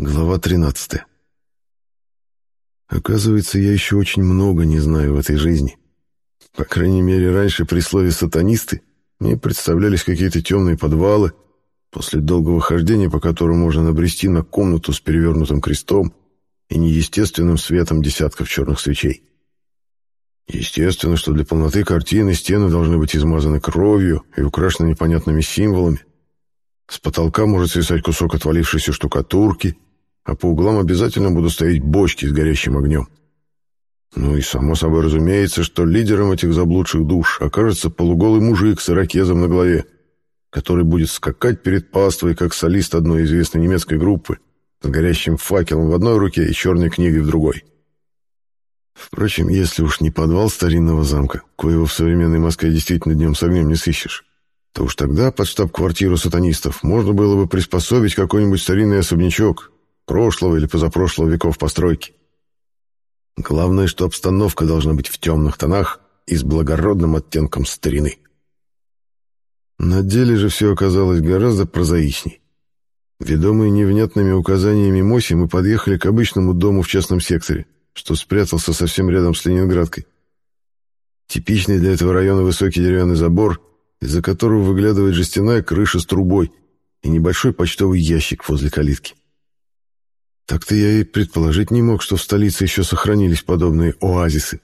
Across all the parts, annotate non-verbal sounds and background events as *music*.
Глава 13. Оказывается, я еще очень много не знаю в этой жизни. По крайней мере, раньше при слове «сатанисты» мне представлялись какие-то темные подвалы, после долгого хождения по которым можно набрести на комнату с перевернутым крестом и неестественным светом десятков черных свечей. Естественно, что для полноты картины стены должны быть измазаны кровью и украшены непонятными символами. С потолка может свисать кусок отвалившейся штукатурки — а по углам обязательно будут стоять бочки с горящим огнем. Ну и само собой разумеется, что лидером этих заблудших душ окажется полуголый мужик с ирокезом на голове, который будет скакать перед паствой, как солист одной известной немецкой группы, с горящим факелом в одной руке и черной книгой в другой. Впрочем, если уж не подвал старинного замка, коего в современной Москве действительно днем с огнем не сыщешь, то уж тогда под штаб-квартиру сатанистов можно было бы приспособить какой-нибудь старинный особнячок, прошлого или позапрошлого веков постройки. Главное, что обстановка должна быть в темных тонах и с благородным оттенком старины. На деле же все оказалось гораздо прозаичней. Ведомые невнятными указаниями Моси, мы подъехали к обычному дому в частном секторе, что спрятался совсем рядом с Ленинградкой. Типичный для этого района высокий деревянный забор, из-за которого выглядывает жестяная крыша с трубой и небольшой почтовый ящик возле калитки. Так-то я и предположить не мог, что в столице еще сохранились подобные оазисы.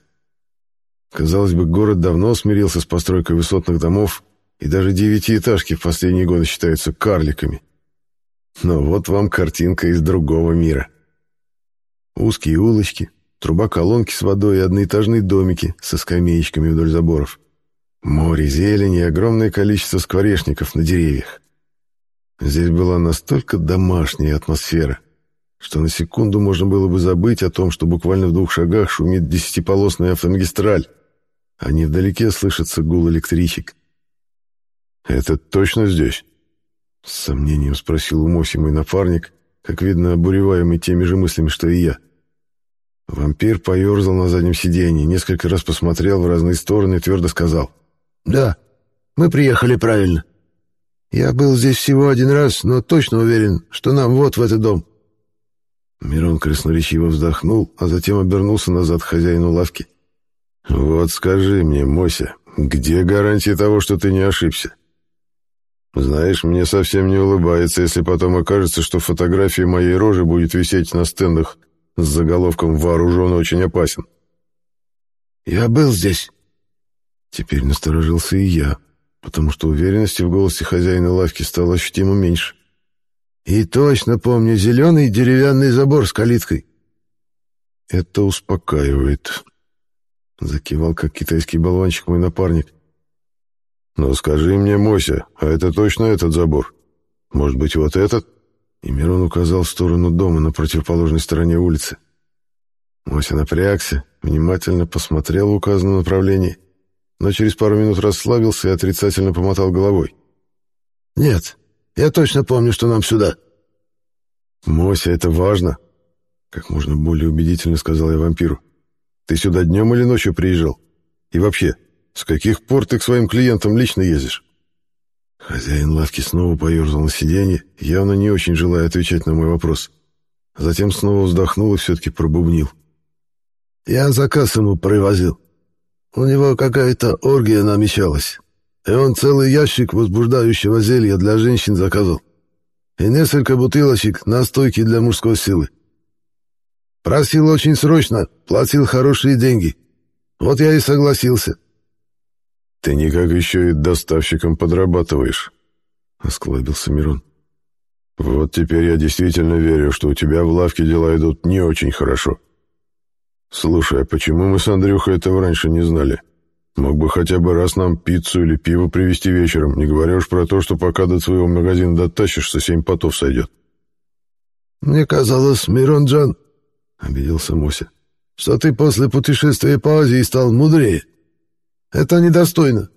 Казалось бы, город давно смирился с постройкой высотных домов, и даже девятиэтажки в последние годы считаются карликами. Но вот вам картинка из другого мира. Узкие улочки, труба колонки с водой и одноэтажные домики со скамеечками вдоль заборов. Море зелени и огромное количество скворечников на деревьях. Здесь была настолько домашняя атмосфера, что на секунду можно было бы забыть о том, что буквально в двух шагах шумит десятиполосная автомагистраль, а невдалеке слышится гул электричек. «Это точно здесь?» — с сомнением спросил у Моси мой напарник, как видно, обуреваемый теми же мыслями, что и я. Вампир поерзал на заднем сиденье, несколько раз посмотрел в разные стороны и твердо сказал. «Да, мы приехали правильно. Я был здесь всего один раз, но точно уверен, что нам вот в этот дом». Мирон красноречиво вздохнул, а затем обернулся назад к хозяину лавки. «Вот скажи мне, Мося, где гарантия того, что ты не ошибся? Знаешь, мне совсем не улыбается, если потом окажется, что фотография моей рожи будет висеть на стендах с заголовком «Вооружен очень опасен». «Я был здесь». Теперь насторожился и я, потому что уверенности в голосе хозяина лавки стало ощутимо меньше. И точно помню зеленый деревянный забор с калиткой. Это успокаивает. Закивал, как китайский болванчик, мой напарник. Но скажи мне, Мося, а это точно этот забор? Может быть, вот этот? И Мирон указал в сторону дома на противоположной стороне улицы. Мося напрягся, внимательно посмотрел в указанном направлении, но через пару минут расслабился и отрицательно помотал головой. «Нет, я точно помню, что нам сюда». «Мося, это важно», — как можно более убедительно сказал я вампиру. «Ты сюда днем или ночью приезжал? И вообще, с каких пор ты к своим клиентам лично ездишь?» Хозяин лавки снова поерзал на сиденье, явно не очень желая отвечать на мой вопрос. Затем снова вздохнул и все-таки пробубнил. «Я заказ ему привозил. У него какая-то оргия намечалась. И он целый ящик возбуждающего зелья для женщин заказал. И несколько бутылочек настойки для мужской силы. Просил очень срочно, платил хорошие деньги. Вот я и согласился. «Ты никак еще и доставщиком подрабатываешь», — осклабился Мирон. «Вот теперь я действительно верю, что у тебя в лавке дела идут не очень хорошо. Слушай, а почему мы с Андрюхой этого раньше не знали?» Мог бы хотя бы раз нам пиццу или пиво привезти вечером, не говоря уж про то, что пока до своего магазина дотащишься, семь потов сойдет. «Мне казалось, Миронджан, — обиделся Мося, — что ты после путешествия по Азии стал мудрее. Это недостойно.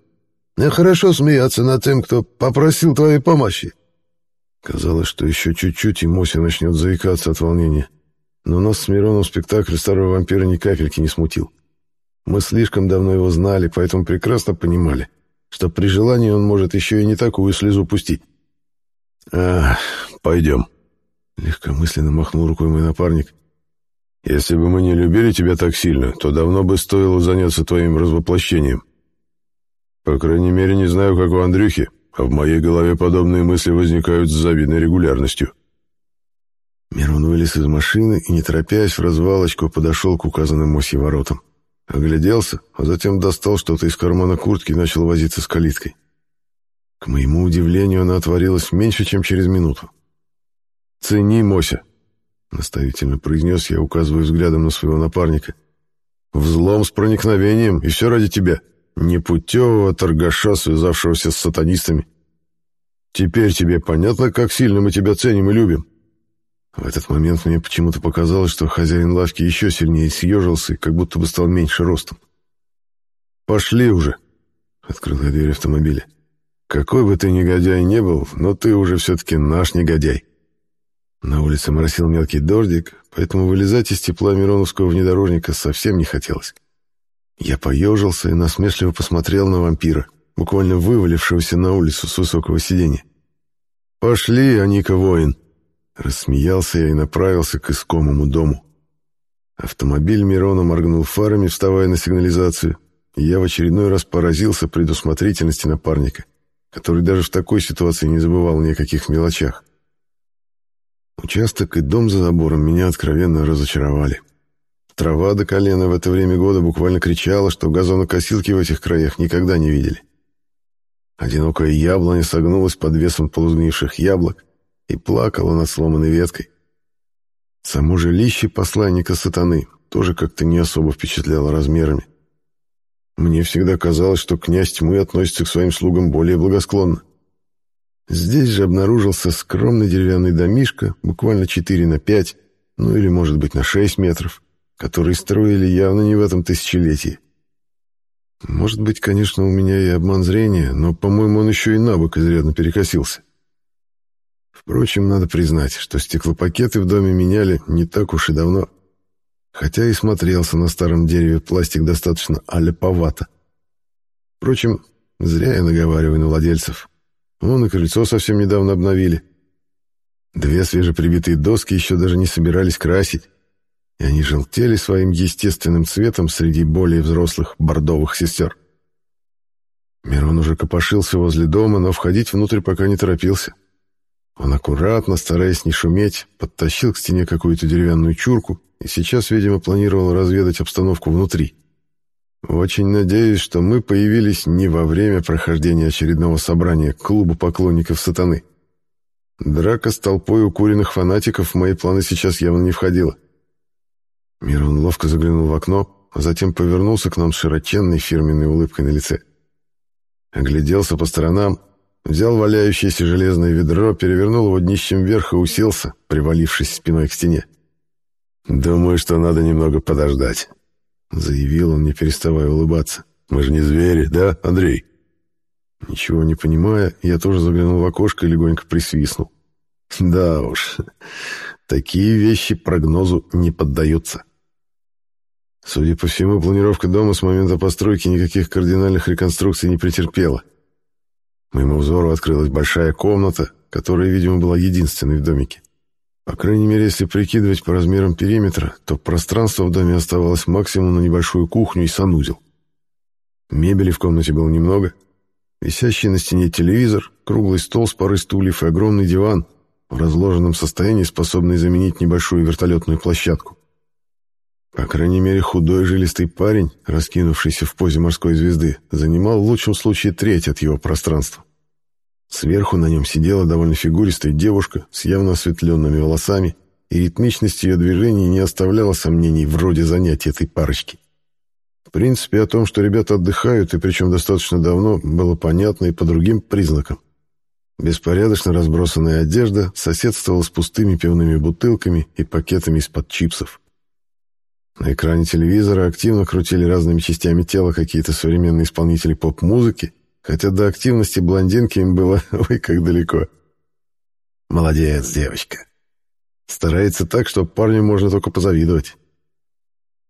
Нехорошо смеяться над тем, кто попросил твоей помощи». Казалось, что еще чуть-чуть, и Мося начнет заикаться от волнения. Но нас с Мироном спектакль старого вампира ни капельки не смутил. Мы слишком давно его знали, поэтому прекрасно понимали, что при желании он может еще и не такую слезу пустить. «Ах, пойдем», Легкомысленно махнул рукой мой напарник. «Если бы мы не любили тебя так сильно, то давно бы стоило заняться твоим развоплощением. По крайней мере, не знаю, как у Андрюхи, а в моей голове подобные мысли возникают с завидной регулярностью». Мирон вылез из машины и, не торопясь, в развалочку подошел к указанным Мосье воротам. Огляделся, а затем достал что-то из кармана куртки и начал возиться с калиткой. К моему удивлению, она отворилась меньше, чем через минуту. «Цени, Мося!» — наставительно произнес я, указывая взглядом на своего напарника. «Взлом с проникновением, и все ради тебя, непутевого торгаша, связавшегося с сатанистами. Теперь тебе понятно, как сильно мы тебя ценим и любим?» В этот момент мне почему-то показалось, что хозяин лавки еще сильнее съежился и как будто бы стал меньше ростом. «Пошли уже!» — открыл я дверь автомобиля. «Какой бы ты негодяй не был, но ты уже все-таки наш негодяй!» На улице моросил мелкий дождик, поэтому вылезать из тепла Мироновского внедорожника совсем не хотелось. Я поежился и насмешливо посмотрел на вампира, буквально вывалившегося на улицу с высокого сиденья. «Пошли, Аника воин!» Рассмеялся я и направился к искомому дому. Автомобиль Мирона моргнул фарами, вставая на сигнализацию, и я в очередной раз поразился предусмотрительности напарника, который даже в такой ситуации не забывал ни о каких мелочах. Участок и дом за забором меня откровенно разочаровали. Трава до колена в это время года буквально кричала, что газонокосилки в этих краях никогда не видели. Одинокая яблоня согнулась под весом полузгнивших яблок и плакала над сломанной веткой. Само жилище посланника сатаны тоже как-то не особо впечатляло размерами. Мне всегда казалось, что князь тьмы относится к своим слугам более благосклонно. Здесь же обнаружился скромный деревянный домишко, буквально 4 на 5, ну или, может быть, на 6 метров, который строили явно не в этом тысячелетии. Может быть, конечно, у меня и обман зрения, но, по-моему, он еще и на бок изрядно перекосился. Впрочем, надо признать, что стеклопакеты в доме меняли не так уж и давно, хотя и смотрелся на старом дереве пластик достаточно аляповато. Впрочем, зря я наговариваю на владельцев. Вон и крыльцо совсем недавно обновили. Две свежеприбитые доски еще даже не собирались красить, и они желтели своим естественным цветом среди более взрослых бордовых сестер. Мирон уже копошился возле дома, но входить внутрь пока не торопился. Он аккуратно, стараясь не шуметь, подтащил к стене какую-то деревянную чурку и сейчас, видимо, планировал разведать обстановку внутри. Очень надеюсь, что мы появились не во время прохождения очередного собрания клуба поклонников сатаны. Драка с толпой укуренных фанатиков в мои планы сейчас явно не входила. Мирон ловко заглянул в окно, а затем повернулся к нам с широченной фирменной улыбкой на лице. Огляделся по сторонам, взял валяющееся железное ведро, перевернул его днищем вверх и уселся, привалившись спиной к стене. «Думаю, что надо немного подождать», — заявил он, не переставая улыбаться. «Мы же не звери, да, Андрей?» Ничего не понимая, я тоже заглянул в окошко и легонько присвистнул. «Да уж, такие вещи прогнозу не поддаются». Судя по всему, планировка дома с момента постройки никаких кардинальных реконструкций не претерпела. Моему взору открылась большая комната, которая, видимо, была единственной в домике. По крайней мере, если прикидывать по размерам периметра, то пространство в доме оставалось максимум на небольшую кухню и санузел. Мебели в комнате было немного. Висящий на стене телевизор, круглый стол с парой стульев и огромный диван, в разложенном состоянии способный заменить небольшую вертолетную площадку. По крайней мере, худой жилистый парень, раскинувшийся в позе морской звезды, занимал в лучшем случае треть от его пространства. Сверху на нем сидела довольно фигуристая девушка с явно осветленными волосами, и ритмичность ее движений не оставляла сомнений вроде занятий этой парочки. В принципе, о том, что ребята отдыхают, и причем достаточно давно, было понятно и по другим признакам. Беспорядочно разбросанная одежда соседствовала с пустыми пивными бутылками и пакетами из-под чипсов. На экране телевизора активно крутили разными частями тела какие-то современные исполнители поп-музыки, хотя до активности блондинки им было *laughs* ой как далеко. Молодец, девочка. Старается так, что парню можно только позавидовать.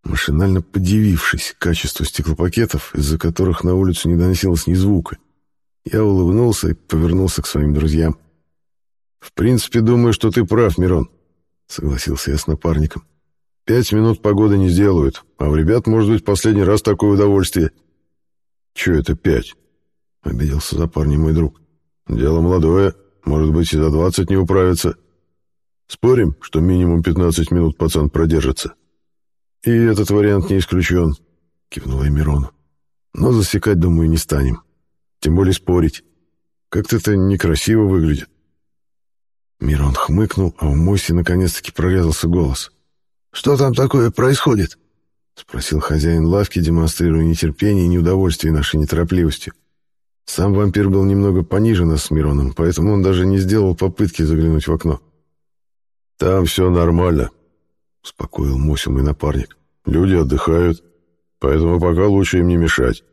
Машинально подивившись качеству стеклопакетов, из-за которых на улицу не доносилось ни звука, я улыбнулся и повернулся к своим друзьям. «В принципе, думаю, что ты прав, Мирон. — согласился я с напарником. «Пять минут погоды не сделают, а у ребят может быть последний раз такое удовольствие». «Че это пять?» — обиделся за парня мой друг. «Дело молодое, может быть, и за двадцать не управится. Спорим, что минимум пятнадцать минут пацан продержится?» «И этот вариант не исключен», — кивнул я Мирону. «Но засекать, думаю, не станем. Тем более спорить. Как-то это некрасиво выглядит». Мирон хмыкнул, а у Моси наконец-таки прорезался голос. «Что там такое происходит?» — спросил хозяин лавки, демонстрируя нетерпение и неудовольствие нашей неторопливостью. Сам вампир был немного пониже нас с Мироном, поэтому он даже не сделал попытки заглянуть в окно. «Там все нормально», — успокоил Мосю мой напарник. «Люди отдыхают, поэтому пока лучше им не мешать».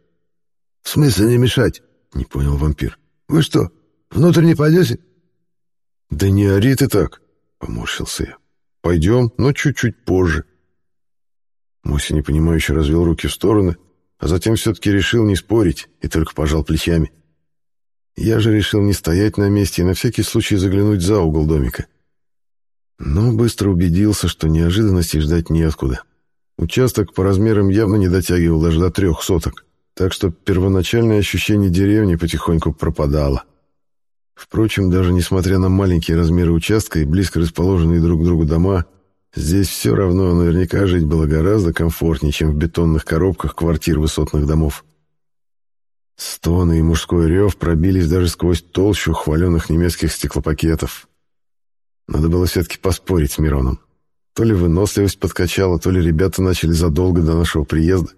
«В смысле не мешать?» — не понял вампир. «Вы что, внутрь не пойдете?» «Да не ори ты так!» — поморщился я. «Пойдем, но чуть-чуть позже». Муся непонимающе развел руки в стороны, а затем все-таки решил не спорить и только пожал плечами. Я же решил не стоять на месте и на всякий случай заглянуть за угол домика. Но быстро убедился, что неожиданностей ждать неоткуда. Участок по размерам явно не дотягивал даже до трех соток, так что первоначальное ощущение деревни потихоньку пропадало. Впрочем, даже несмотря на маленькие размеры участка и близко расположенные друг к другу дома, здесь все равно наверняка жить было гораздо комфортнее, чем в бетонных коробках квартир высотных домов. Стоны и мужской рев пробились даже сквозь толщу хваленных немецких стеклопакетов. Надо было все-таки поспорить с Мироном. То ли выносливость подкачала, то ли ребята начали задолго до нашего приезда.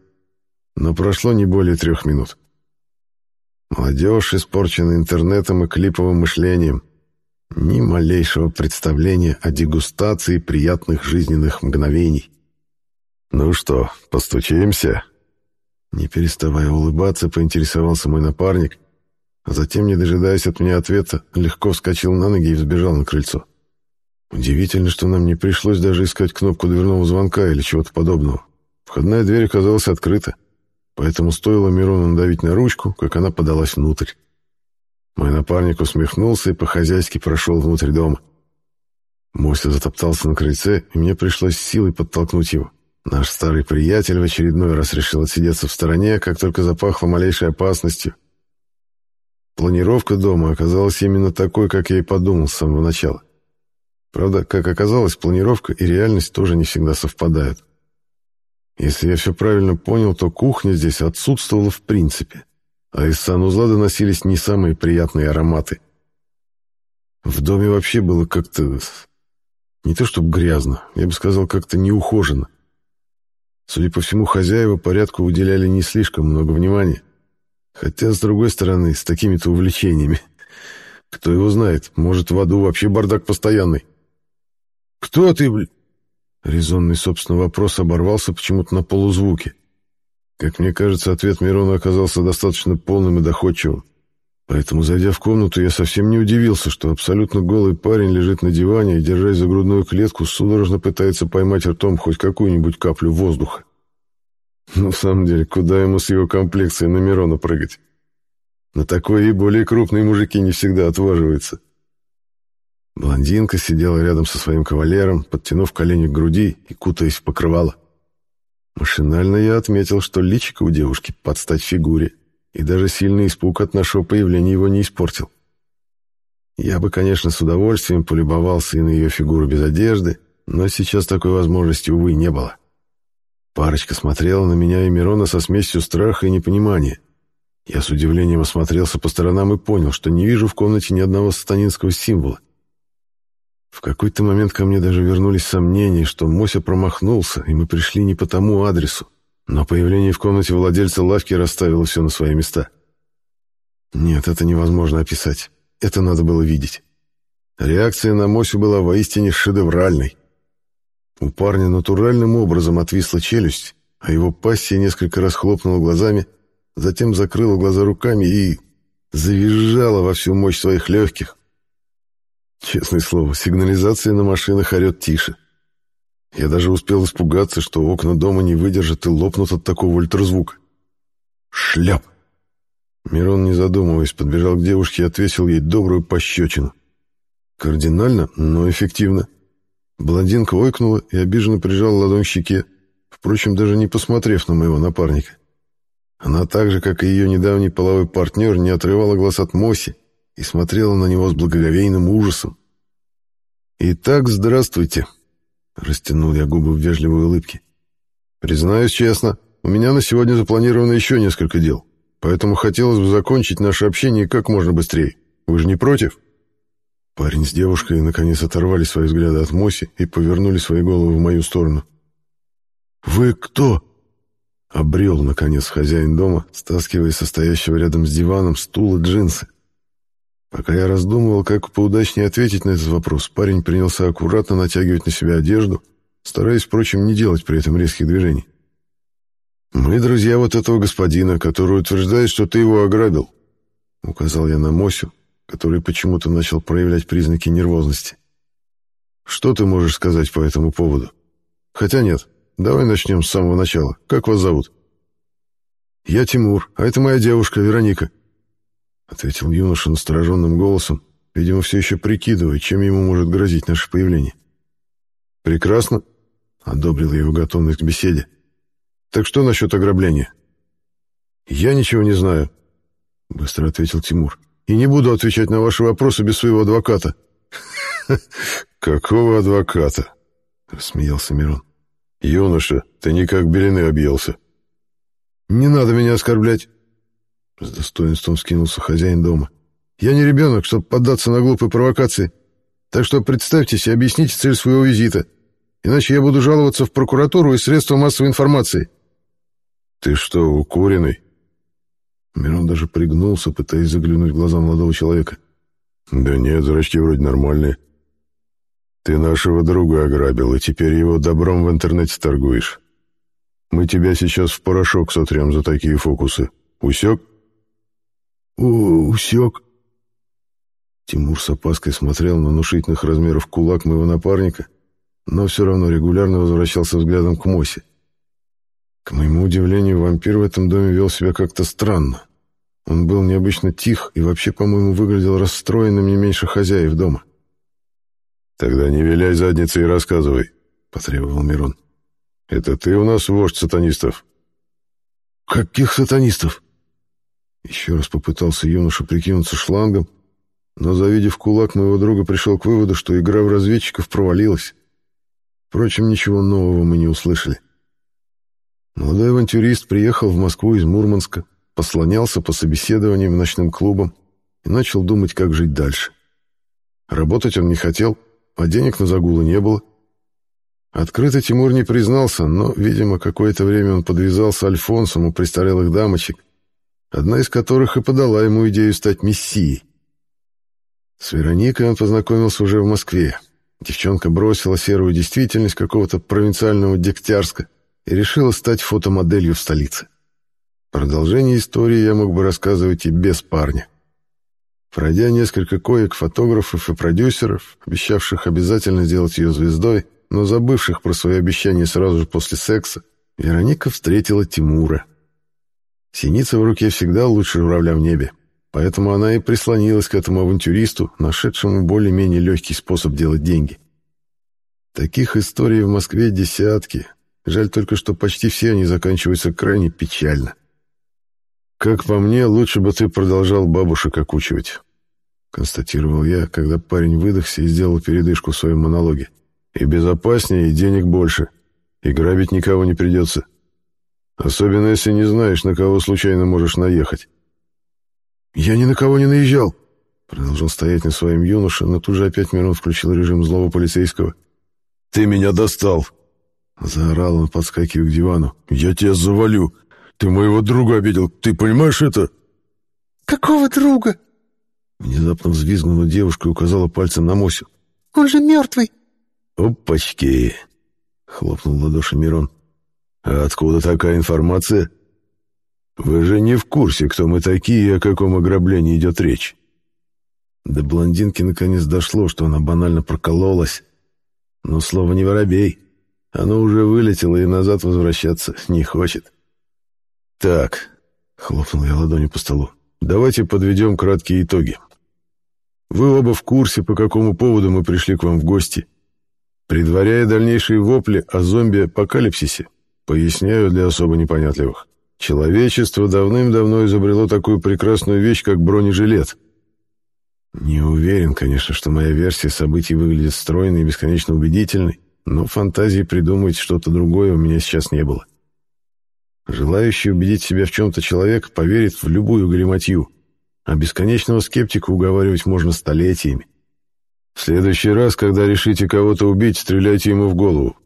Но прошло не более трех минут. Молодежь, испорченная интернетом и клиповым мышлением. Ни малейшего представления о дегустации приятных жизненных мгновений. «Ну что, постучимся?» Не переставая улыбаться, поинтересовался мой напарник, а затем, не дожидаясь от меня ответа, легко вскочил на ноги и взбежал на крыльцо. Удивительно, что нам не пришлось даже искать кнопку дверного звонка или чего-то подобного. Входная дверь оказалась открыта. Поэтому стоило Мирону надавить на ручку, как она подалась внутрь. Мой напарник усмехнулся и по-хозяйски прошел внутрь дома. Мося затоптался на крыльце, и мне пришлось силой подтолкнуть его. Наш старый приятель в очередной раз решил отсидеться в стороне, как только запахло малейшей опасностью. Планировка дома оказалась именно такой, как я и подумал с самого начала. Правда, как оказалось, планировка и реальность тоже не всегда совпадают. Если я все правильно понял, то кухня здесь отсутствовала в принципе, а из санузла доносились не самые приятные ароматы. В доме вообще было как-то... Не то чтобы грязно, я бы сказал, как-то неухоженно. Судя по всему, хозяева порядку уделяли не слишком много внимания. Хотя, с другой стороны, с такими-то увлечениями. Кто его знает, может, в аду вообще бардак постоянный. «Кто ты, блядь?» Резонный, собственно, вопрос оборвался почему-то на полузвуке. Как мне кажется, ответ Мирона оказался достаточно полным и доходчивым. Поэтому, зайдя в комнату, я совсем не удивился, что абсолютно голый парень лежит на диване и, держась за грудную клетку, судорожно пытается поймать ртом хоть какую-нибудь каплю воздуха. Но в самом деле, куда ему с его комплекцией на Мирона прыгать? На такое и более крупные мужики не всегда отваживаются. Блондинка сидела рядом со своим кавалером, подтянув колени к груди и кутаясь в покрывало. Машинально я отметил, что личико у девушки под стать фигуре, и даже сильный испуг от нашего появления его не испортил. Я бы, конечно, с удовольствием полюбовался и на ее фигуру без одежды, но сейчас такой возможности, увы, не было. Парочка смотрела на меня и Мирона со смесью страха и непонимания. Я с удивлением осмотрелся по сторонам и понял, что не вижу в комнате ни одного сатанинского символа. В какой-то момент ко мне даже вернулись сомнения, что Мося промахнулся, и мы пришли не по тому адресу. Но появление в комнате владельца лавки расставило все на свои места. Нет, это невозможно описать. Это надо было видеть. Реакция на Мосю была воистине шедевральной. У парня натуральным образом отвисла челюсть, а его пассия несколько раз хлопнула глазами, затем закрыла глаза руками и завизжала во всю мощь своих легких, Честное слово, сигнализация на машинах орет тише. Я даже успел испугаться, что окна дома не выдержат и лопнут от такого ультразвука. Шляп! Мирон, не задумываясь, подбежал к девушке и отвесил ей добрую пощечину. Кардинально, но эффективно. Блондинка ойкнула и обиженно прижала ладонь к щеке, впрочем, даже не посмотрев на моего напарника. Она так же, как и ее недавний половой партнер, не отрывала глаз от Моси и смотрела на него с благоговейным ужасом. «Итак, здравствуйте», — растянул я губы в вежливой улыбке. «Признаюсь честно, у меня на сегодня запланировано еще несколько дел, поэтому хотелось бы закончить наше общение как можно быстрее. Вы же не против?» Парень с девушкой наконец оторвали свои взгляды от Моси и повернули свои головы в мою сторону. «Вы кто?» Обрел, наконец, хозяин дома, стаскивая состоящего рядом с диваном стула джинсы. Пока я раздумывал, как поудачнее ответить на этот вопрос, парень принялся аккуратно натягивать на себя одежду, стараясь, впрочем, не делать при этом резких движений. «Мы друзья вот этого господина, который утверждает, что ты его ограбил», — указал я на Мосю, который почему-то начал проявлять признаки нервозности. «Что ты можешь сказать по этому поводу? Хотя нет, давай начнем с самого начала. Как вас зовут?» «Я Тимур, а это моя девушка Вероника», — ответил юноша настороженным голосом, видимо, все еще прикидывая, чем ему может грозить наше появление. «Прекрасно», — одобрил его готовность к беседе. «Так что насчет ограбления?» «Я ничего не знаю», — быстро ответил Тимур. «И не буду отвечать на ваши вопросы без своего адвоката». «Какого адвоката?» — рассмеялся Мирон. «Юноша, ты никак белины объелся». «Не надо меня оскорблять», с достоинством скинулся хозяин дома. «Я не ребенок, чтобы поддаться на глупые провокации. Так что представьтесь и объясните цель своего визита. Иначе я буду жаловаться в прокуратуру и средства массовой информации». «Ты что, укуренный?» Мирон даже пригнулся, пытаясь заглянуть в глаза молодого человека. «Да нет, зрачки вроде нормальные. Ты нашего друга ограбил, и теперь его добром в интернете торгуешь. Мы тебя сейчас в порошок сотрем за такие фокусы. Усек?» «Усек». Тимур с опаской смотрел на внушительных размеров кулак моего напарника, но все равно регулярно возвращался взглядом к Мосе. К моему удивлению, вампир в этом доме вел себя как-то странно. Он был необычно тих и вообще, по-моему, выглядел расстроенным не меньше хозяев дома. «Тогда не виляй задницей и рассказывай», — потребовал Мирон. «Это ты у нас вождь сатанистов?» «Каких сатанистов?» Еще раз попытался юноша прикинуться шлангом, но, завидев кулак моего друга, пришел к выводу, что игра в разведчиков провалилась. Впрочем, ничего нового мы не услышали. Молодой авантюрист приехал в Москву из Мурманска, послонялся по собеседованиям ночным клубам и начал думать, как жить дальше. Работать он не хотел, а денег на загулы не было. Открыто Тимур не признался, но, видимо, какое-то время он подвязался Альфонсом у престарелых дамочек, одна из которых и подала ему идею стать мессией. С Вероникой он познакомился уже в Москве. Девчонка бросила серую действительность какого-то провинциального Дегтярска и решила стать фотомоделью в столице. Продолжение истории я мог бы рассказывать и без парня. Пройдя несколько коек фотографов и продюсеров, обещавших обязательно сделать ее звездой, но забывших про свои обещания сразу же после секса, Вероника встретила Тимура — Синица в руке всегда лучше журавля в небе, поэтому она и прислонилась к этому авантюристу, нашедшему более-менее легкий способ делать деньги. Таких историй в Москве десятки. Жаль только, что почти все они заканчиваются крайне печально. «Как по мне, лучше бы ты продолжал бабушек окучивать», — констатировал я, когда парень выдохся и сделал передышку в своем монологе. «И безопаснее, и денег больше, и грабить никого не придется». Особенно, если не знаешь, на кого случайно можешь наехать. «Я ни на кого не наезжал», — продолжал стоять на своем юноше, но тут же опять Мирон включил режим злого полицейского. «Ты меня достал!» — заорал он, подскакивая к дивану. «Я тебя завалю! Ты моего друга обидел, ты понимаешь это?» «Какого друга?» Внезапно взвизгнула девушка и указала пальцем на Мосю. «Он же мертвый!» «Опачки!» — хлопнул ладоши Мирон. А откуда такая информация? Вы же не в курсе, кто мы такие и о каком ограблении идет речь. До блондинки наконец дошло, что она банально прокололась. Но слово не воробей. Оно уже вылетело и назад возвращаться не хочет. «Так», — хлопнул я ладонью по столу, — «давайте подведем краткие итоги. Вы оба в курсе, по какому поводу мы пришли к вам в гости. Предваряя дальнейшие вопли о зомби-апокалипсисе, поясняю для особо непонятливых. Человечество давным-давно изобрело такую прекрасную вещь, как бронежилет. Не уверен, конечно, что моя версия событий выглядит стройной и бесконечно убедительной, но фантазии придумать что-то другое у меня сейчас не было. Желающий убедить себя в чем-то человек поверит в любую галиматью, а бесконечного скептика уговаривать можно столетиями. В следующий раз, когда решите кого-то убить, стреляйте ему в голову.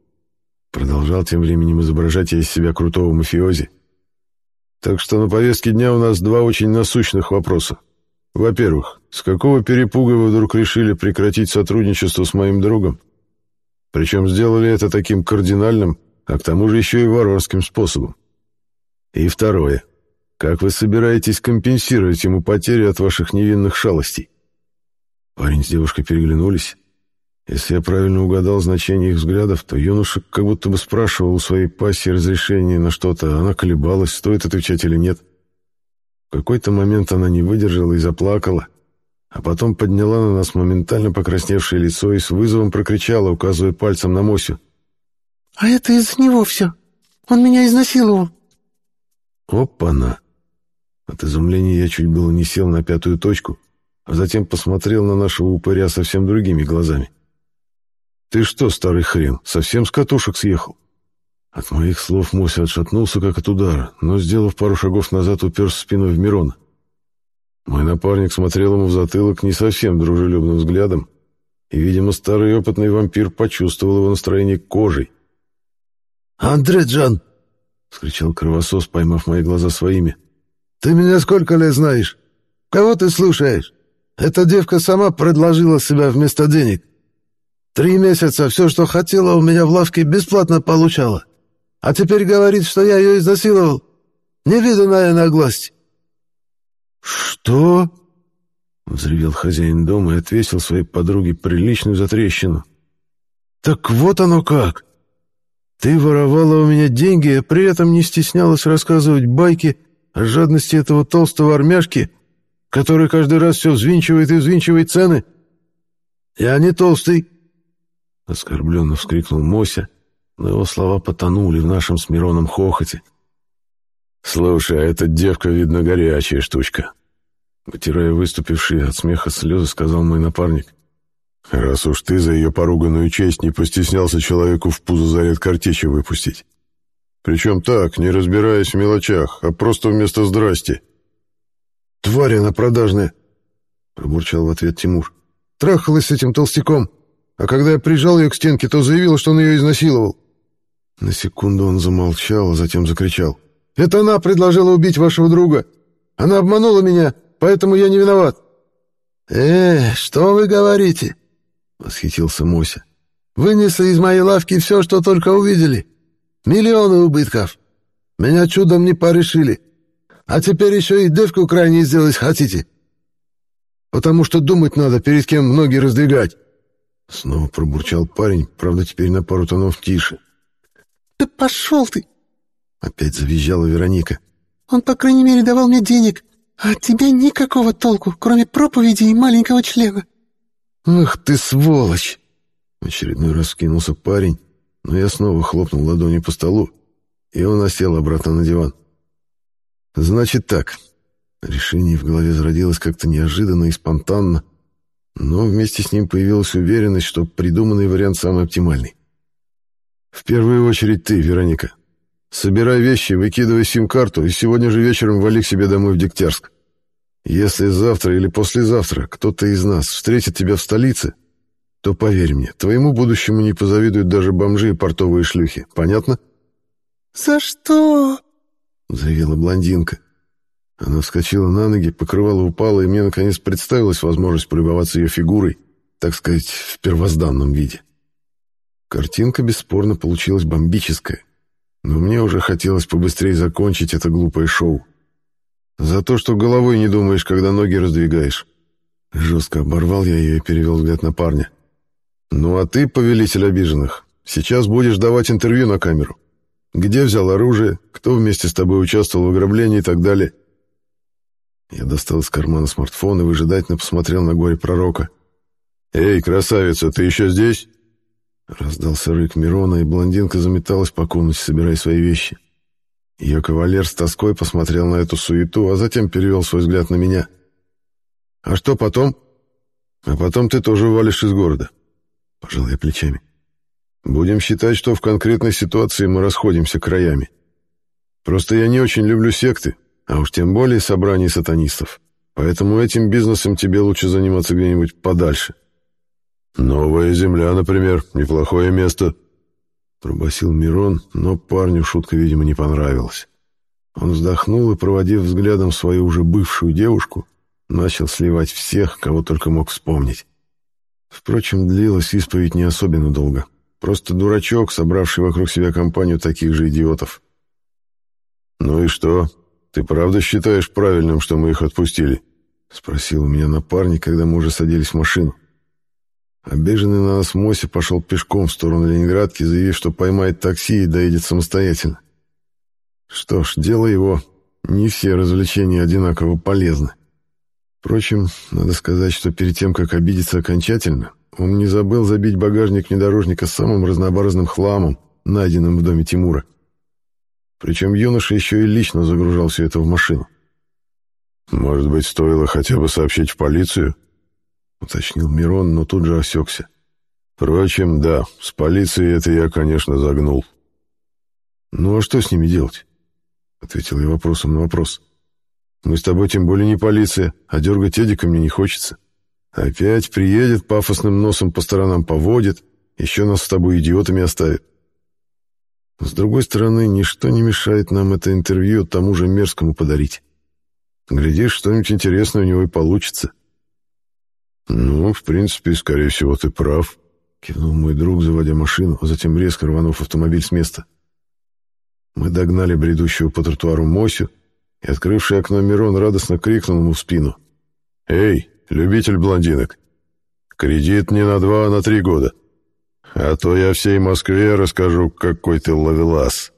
Продолжал тем временем изображать я из себя крутого мафиози. Так что на повестке дня у нас два очень насущных вопроса. Во-первых, с какого перепуга вы вдруг решили прекратить сотрудничество с моим другом? Причем сделали это таким кардинальным, а к тому же еще и варварским способом. И второе. Как вы собираетесь компенсировать ему потери от ваших невинных шалостей? Парень с девушкой переглянулись. Если я правильно угадал значение их взглядов, то юноша как будто бы спрашивал у своей пассии разрешения на что-то, она колебалась, стоит отвечать или нет. В какой-то момент она не выдержала и заплакала, а потом подняла на нас моментально покрасневшее лицо и с вызовом прокричала, указывая пальцем на Мосю. «А это из-за него все. Он меня изнасиловал». «Опа-на!» От изумления я чуть было не сел на пятую точку — а затем посмотрел на нашего упыря совсем другими глазами. «Ты что, старый хрен, совсем с катушек съехал?» От моих слов Мося отшатнулся, как от удара, но, сделав пару шагов назад, уперся спиной в Мирона. Мой напарник смотрел ему в затылок не совсем дружелюбным взглядом, и, видимо, старый опытный вампир почувствовал его настроение кожей. «Андре Джан!» — вскричал кровосос, поймав мои глаза своими. «Ты меня сколько лет знаешь? Кого ты слушаешь?» Эта девка сама предложила себя вместо денег. Три месяца все, что хотела, у меня в лавке бесплатно получала. А теперь говорит, что я ее изнасиловал. Невиданная наглость». «Что?» — взревел хозяин дома и отвесил своей подруге приличную затрещину. «Так вот оно как! Ты воровала у меня деньги, а при этом не стеснялась рассказывать байки о жадности этого толстого армяшки который каждый раз все взвинчивает и взвинчивает цены. Я не толстый, — оскорбленно вскрикнул Мося, но его слова потонули в нашем с Мироном хохоте. «Слушай, а эта девка, видно, горячая штучка», — вытирая выступившие от смеха слезы, сказал мой напарник. «Раз уж ты за ее поруганную честь не постеснялся человеку в пузо заряд картечи выпустить. Причем так, не разбираясь в мелочах, а просто вместо «здрасте». «Тварь она продажная!» — пробурчал в ответ Тимур. «Трахалась с этим толстяком, а когда я прижал ее к стенке, то заявила, что он ее изнасиловал». На секунду он замолчал, а затем закричал. «Это она предложила убить вашего друга! Она обманула меня, поэтому я не виноват!» «Э, что вы говорите?» — восхитился Мося. «Вынесли из моей лавки все, что только увидели. Миллионы убытков. Меня чудом не порешили. А теперь еще и девку крайне сделать хотите? Потому что думать надо, перед кем ноги раздвигать. Снова пробурчал парень, правда, теперь на пару тонов тише. «Да пошел ты!» Опять завизжала Вероника. «Он, по крайней мере, давал мне денег, а от тебя никакого толку, кроме проповеди и маленького члена». «Ах ты, сволочь!» В очередной раз скинулся парень, но я снова хлопнул ладонью по столу, и он осел обратно на диван. Значит так. Решение в голове зародилось как-то неожиданно и спонтанно, но вместе с ним появилась уверенность, что придуманный вариант самый оптимальный. В первую очередь ты, Вероника. Собирай вещи, выкидывай сим-карту и сегодня же вечером вали к себе домой в Дегтярск. Если завтра или послезавтра кто-то из нас встретит тебя в столице, то поверь мне, твоему будущему не позавидуют даже бомжи и портовые шлюхи. Понятно? «За что?» заявила блондинка. Она вскочила на ноги, покрывало упало, и мне, наконец, представилась возможность полюбоваться ее фигурой, так сказать, в первозданном виде. Картинка, бесспорно, получилась бомбическая, но мне уже хотелось побыстрее закончить это глупое шоу. За то, что головой не думаешь, когда ноги раздвигаешь. Жестко оборвал я ее и перевел взгляд на парня. «Ну а ты, повелитель обиженных, сейчас будешь давать интервью на камеру. Где взял оружие, кто вместе с тобой участвовал в ограблении и так далее. Я достал из кармана смартфон и выжидательно посмотрел на горе пророка. «Эй, красавица, ты еще здесь?» Раздался рык Мирона, и блондинка заметалась по комнате, собирая свои вещи. Ее кавалер с тоской посмотрел на эту суету, а затем перевел свой взгляд на меня. «А что потом?» «А потом ты тоже валишь из города», — пожал я плечами. «Будем считать, что в конкретной ситуации мы расходимся краями. Просто я не очень люблю секты, а уж тем более собрания сатанистов. Поэтому этим бизнесом тебе лучше заниматься где-нибудь подальше». «Новая земля, например, неплохое место», — пробасил Мирон, но парню шутка, видимо, не понравилась. Он вздохнул и, проводив взглядом свою уже бывшую девушку, начал сливать всех, кого только мог вспомнить. Впрочем, длилась исповедь не особенно долго. Просто дурачок, собравший вокруг себя компанию таких же идиотов. «Ну и что? Ты правда считаешь правильным, что мы их отпустили?» — спросил у меня напарник, когда мы уже садились в машину. Обиженный на нас Мося пошел пешком в сторону Ленинградки, заявив, что поймает такси и доедет самостоятельно. Что ж, дело его. Не все развлечения одинаково полезны. Впрочем, надо сказать, что перед тем, как обидеться окончательно, он не забыл забить багажник внедорожника самым разнообразным хламом, найденным в доме Тимура. Причем юноша еще и лично загружал все это в машину. «Может быть, стоило хотя бы сообщить в полицию?» — уточнил Мирон, но тут же осекся. «Впрочем, да, с полицией это я, конечно, загнул». «Ну а что с ними делать?» — ответил я вопросом на вопрос. «Мы с тобой тем более не полиция, а дергать Эдика мне не хочется. Опять приедет, пафосным носом по сторонам поводит, еще нас с тобой идиотами оставит. С другой стороны, ничто не мешает нам это интервью тому же мерзкому подарить. Глядишь, что-нибудь интересное у него и получится». «Ну, в принципе, скорее всего, ты прав», — кивнул мой друг, заводя машину, а затем резко рванув автомобиль с места. Мы догнали бредущего по тротуару Мосю, и открывший окно Мирон радостно крикнул ему в спину. «Эй, любитель блондинок, кредит не на два, а на три года. А то я всей Москве расскажу, какой ты ловелас».